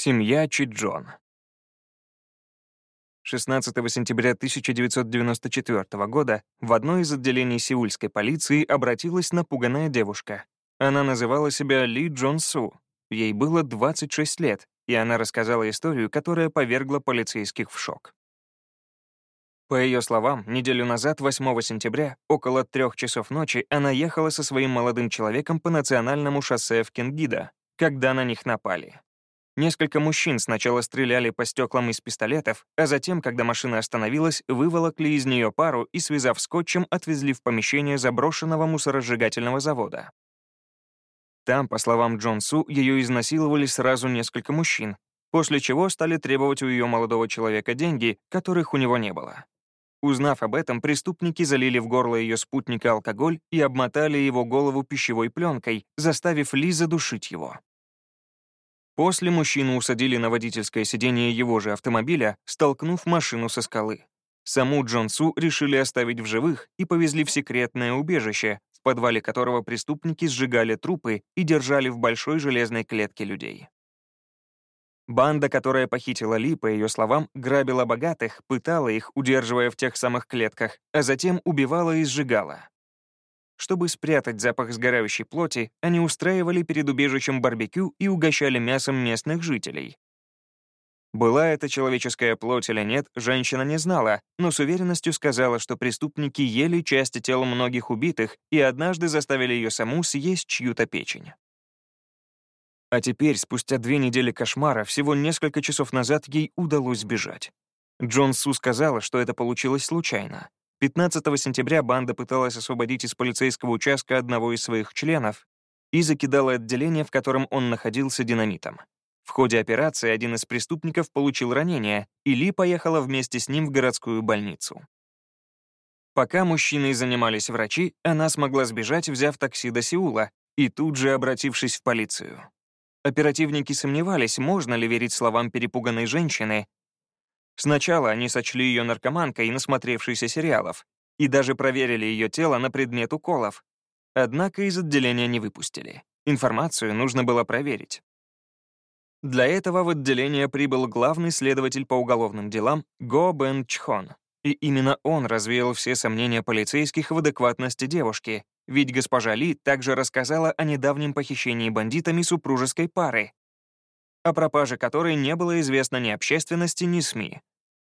Семья Чиджон. 16 сентября 1994 года в одно из отделений сеульской полиции обратилась напуганная девушка. Она называла себя Ли Джон Су. Ей было 26 лет, и она рассказала историю, которая повергла полицейских в шок. По ее словам, неделю назад, 8 сентября, около трех часов ночи, она ехала со своим молодым человеком по национальному шоссе в Кенгида, когда на них напали. Несколько мужчин сначала стреляли по стеклам из пистолетов, а затем, когда машина остановилась, выволокли из нее пару и, связав скотчем, отвезли в помещение заброшенного мусоросжигательного завода. Там, по словам Джон Су, ее изнасиловали сразу несколько мужчин, после чего стали требовать у ее молодого человека деньги, которых у него не было. Узнав об этом, преступники залили в горло ее спутника алкоголь и обмотали его голову пищевой пленкой, заставив Ли задушить его. После мужчину усадили на водительское сиденье его же автомобиля, столкнув машину со скалы. Саму Джонсу решили оставить в живых и повезли в секретное убежище, в подвале которого преступники сжигали трупы и держали в большой железной клетке людей. Банда, которая похитила Ли, по ее словам, грабила богатых, пытала их, удерживая в тех самых клетках, а затем убивала и сжигала. Чтобы спрятать запах сгорающей плоти, они устраивали перед убежищем барбекю и угощали мясом местных жителей. Была это человеческая плоть или нет, женщина не знала, но с уверенностью сказала, что преступники ели части тела многих убитых и однажды заставили ее саму съесть чью-то печень. А теперь, спустя две недели кошмара, всего несколько часов назад ей удалось сбежать. Джон Су сказала, что это получилось случайно. 15 сентября банда пыталась освободить из полицейского участка одного из своих членов и закидала отделение, в котором он находился, динамитом. В ходе операции один из преступников получил ранение, и Ли поехала вместе с ним в городскую больницу. Пока мужчиной занимались врачи, она смогла сбежать, взяв такси до Сеула и тут же обратившись в полицию. Оперативники сомневались, можно ли верить словам перепуганной женщины, Сначала они сочли ее наркоманкой, насмотревшейся сериалов, и даже проверили ее тело на предмет уколов. Однако из отделения не выпустили. Информацию нужно было проверить. Для этого в отделение прибыл главный следователь по уголовным делам Го Бен Чхон. И именно он развеял все сомнения полицейских в адекватности девушки, ведь госпожа Ли также рассказала о недавнем похищении бандитами супружеской пары, о пропаже которой не было известно ни общественности, ни СМИ.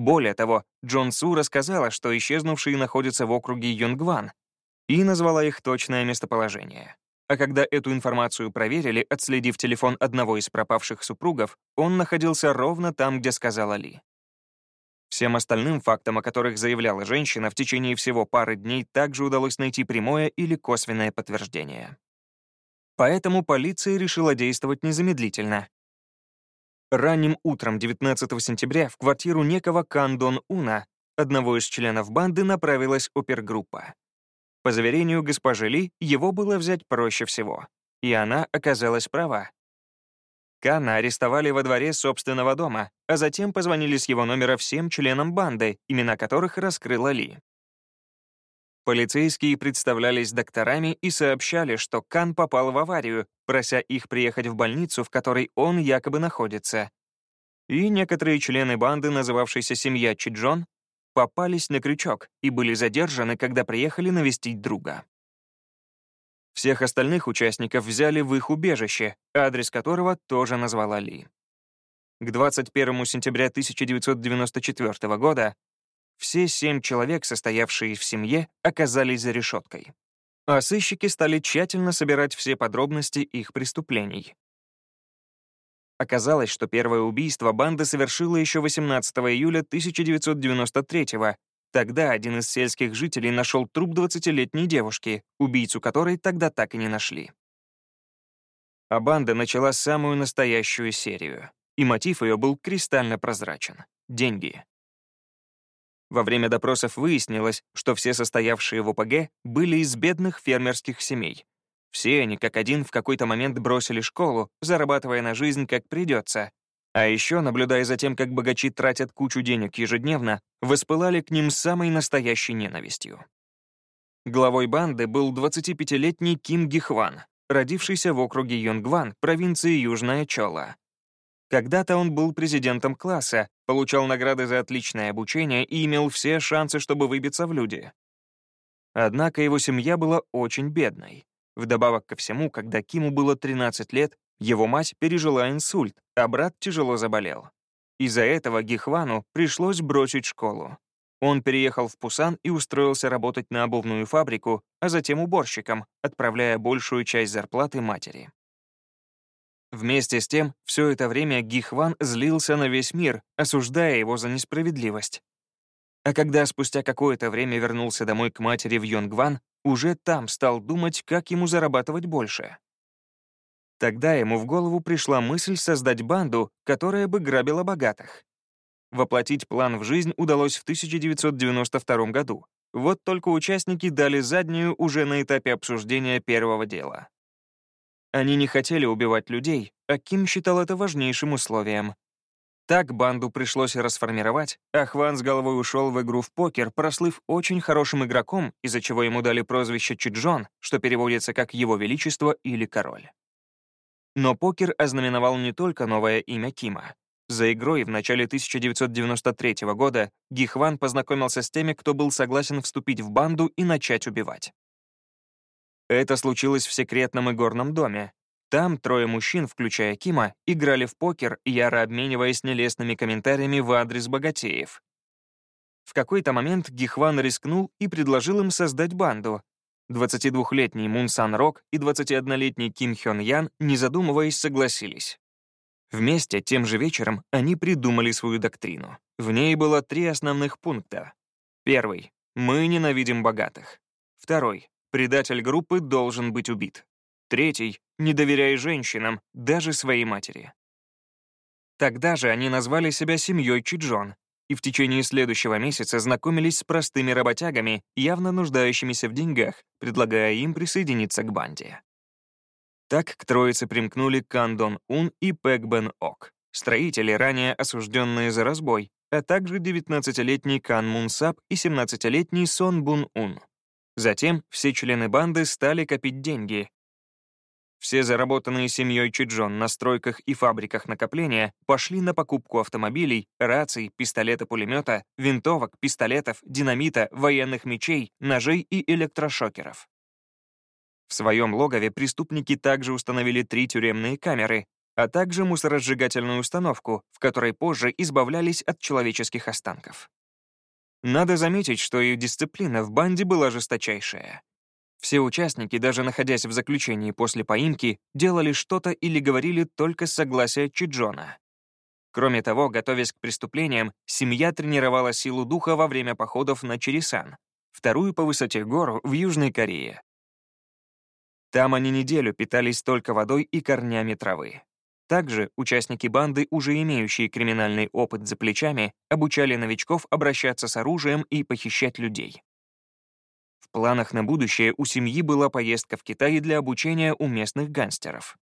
Более того, Джон Су рассказала, что исчезнувшие находятся в округе Юнгван, и назвала их точное местоположение. А когда эту информацию проверили, отследив телефон одного из пропавших супругов, он находился ровно там, где сказала Ли. Всем остальным фактам, о которых заявляла женщина, в течение всего пары дней также удалось найти прямое или косвенное подтверждение. Поэтому полиция решила действовать незамедлительно Ранним утром 19 сентября в квартиру некого Кандон Уна, одного из членов банды, направилась опергруппа. По заверению госпожи Ли, его было взять проще всего. И она оказалась права. Кана арестовали во дворе собственного дома, а затем позвонили с его номера всем членам банды, имена которых раскрыла Ли. Полицейские представлялись докторами и сообщали, что Кан попал в аварию, прося их приехать в больницу, в которой он якобы находится. И некоторые члены банды, называвшейся «Семья Чиджон», попались на крючок и были задержаны, когда приехали навестить друга. Всех остальных участников взяли в их убежище, адрес которого тоже назвала Ли. К 21 сентября 1994 года все семь человек, состоявшие в семье, оказались за решеткой. А сыщики стали тщательно собирать все подробности их преступлений. Оказалось, что первое убийство банда совершила еще 18 июля 1993 -го. Тогда один из сельских жителей нашел труп 20-летней девушки, убийцу которой тогда так и не нашли. А банда начала самую настоящую серию, и мотив ее был кристально прозрачен — деньги. Во время допросов выяснилось, что все состоявшие в ОПГ были из бедных фермерских семей. Все они как один в какой-то момент бросили школу, зарабатывая на жизнь как придется. А еще, наблюдая за тем, как богачи тратят кучу денег ежедневно, воспылали к ним самой настоящей ненавистью. Главой банды был 25-летний Ким Гихван, родившийся в округе Йонгван, провинции Южная Чола. Когда-то он был президентом класса, получал награды за отличное обучение и имел все шансы, чтобы выбиться в люди. Однако его семья была очень бедной. Вдобавок ко всему, когда Киму было 13 лет, его мать пережила инсульт, а брат тяжело заболел. Из-за этого Гихвану пришлось бросить школу. Он переехал в Пусан и устроился работать на обувную фабрику, а затем уборщиком, отправляя большую часть зарплаты матери. Вместе с тем, все это время Гихван злился на весь мир, осуждая его за несправедливость. А когда спустя какое-то время вернулся домой к матери в Йонгван, уже там стал думать, как ему зарабатывать больше. Тогда ему в голову пришла мысль создать банду, которая бы грабила богатых. Воплотить план в жизнь удалось в 1992 году. Вот только участники дали заднюю уже на этапе обсуждения первого дела. Они не хотели убивать людей, а Ким считал это важнейшим условием. Так банду пришлось расформировать, а Хван с головой ушел в игру в покер, прослыв очень хорошим игроком, из-за чего ему дали прозвище Чиджон, что переводится как «Его Величество» или «Король». Но покер ознаменовал не только новое имя Кима. За игрой в начале 1993 года Гихван познакомился с теми, кто был согласен вступить в банду и начать убивать. Это случилось в секретном игорном доме. Там трое мужчин, включая Кима, играли в покер, яро обмениваясь нелестными комментариями в адрес богатеев. В какой-то момент Гихван рискнул и предложил им создать банду. 22-летний Мун Сан Рок и 21-летний Ким Хён Ян, не задумываясь, согласились. Вместе тем же вечером они придумали свою доктрину. В ней было три основных пункта. Первый — мы ненавидим богатых. Второй Предатель группы должен быть убит. Третий — не доверяй женщинам, даже своей матери. Тогда же они назвали себя семьей Чиджон и в течение следующего месяца знакомились с простыми работягами, явно нуждающимися в деньгах, предлагая им присоединиться к банде. Так к троице примкнули Кандон Ун и Пэк Бен Ок, строители, ранее осужденные за разбой, а также 19-летний Кан Мун Сап и 17-летний Сон Бун Ун. Затем все члены банды стали копить деньги. Все заработанные семьей Чиджон на стройках и фабриках накопления пошли на покупку автомобилей, раций, пистолета-пулемета, винтовок, пистолетов, динамита, военных мечей, ножей и электрошокеров. В своем логове преступники также установили три тюремные камеры, а также мусоросжигательную установку, в которой позже избавлялись от человеческих останков. Надо заметить, что их дисциплина в банде была жесточайшая. Все участники, даже находясь в заключении после поимки, делали что-то или говорили только с согласия Чиджона. Кроме того, готовясь к преступлениям, семья тренировала силу духа во время походов на Чересан, вторую по высоте гору в Южной Корее. Там они неделю питались только водой и корнями травы. Также участники банды, уже имеющие криминальный опыт за плечами, обучали новичков обращаться с оружием и похищать людей. В планах на будущее у семьи была поездка в Китай для обучения у местных гангстеров.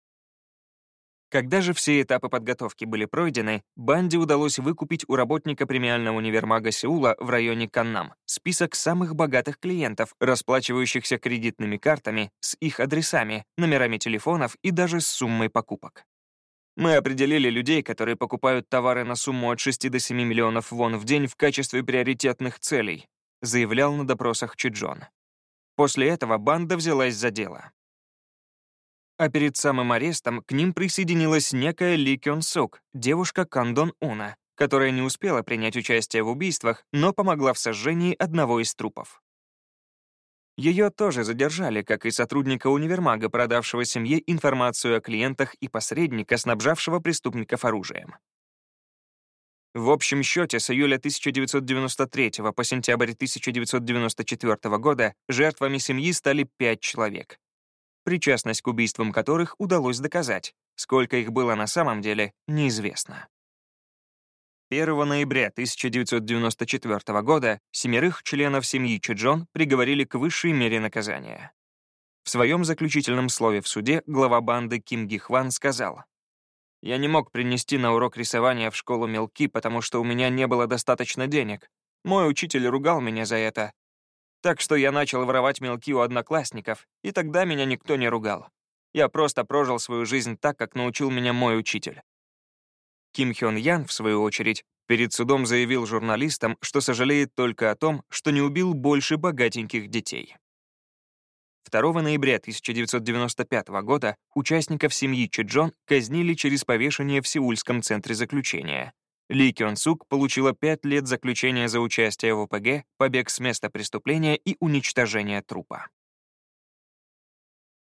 Когда же все этапы подготовки были пройдены, банде удалось выкупить у работника премиального универмага Сеула в районе Каннам список самых богатых клиентов, расплачивающихся кредитными картами, с их адресами, номерами телефонов и даже с суммой покупок. Мы определили людей, которые покупают товары на сумму от 6 до 7 миллионов вон в день в качестве приоритетных целей, заявлял на допросах Чиджон. После этого банда взялась за дело. А перед самым арестом к ним присоединилась некая Ли Кён Сук, девушка Кандон Уна, которая не успела принять участие в убийствах, но помогла в сожжении одного из трупов. Ее тоже задержали, как и сотрудника универмага, продавшего семье информацию о клиентах и посредника, снабжавшего преступников оружием. В общем счете, с июля 1993 по сентябрь 1994 года жертвами семьи стали пять человек, причастность к убийствам которых удалось доказать. Сколько их было на самом деле, неизвестно. 1 ноября 1994 года семерых членов семьи Чиджон приговорили к высшей мере наказания. В своем заключительном слове в суде глава банды Ким Ги Хван сказал, «Я не мог принести на урок рисования в школу мелки, потому что у меня не было достаточно денег. Мой учитель ругал меня за это. Так что я начал воровать мелки у одноклассников, и тогда меня никто не ругал. Я просто прожил свою жизнь так, как научил меня мой учитель. Ким Хён Ян, в свою очередь, перед судом заявил журналистам, что сожалеет только о том, что не убил больше богатеньких детей. 2 ноября 1995 года участников семьи Чеджон казнили через повешение в Сеульском центре заключения. Ли Кён Сук получила 5 лет заключения за участие в ОПГ, побег с места преступления и уничтожение трупа.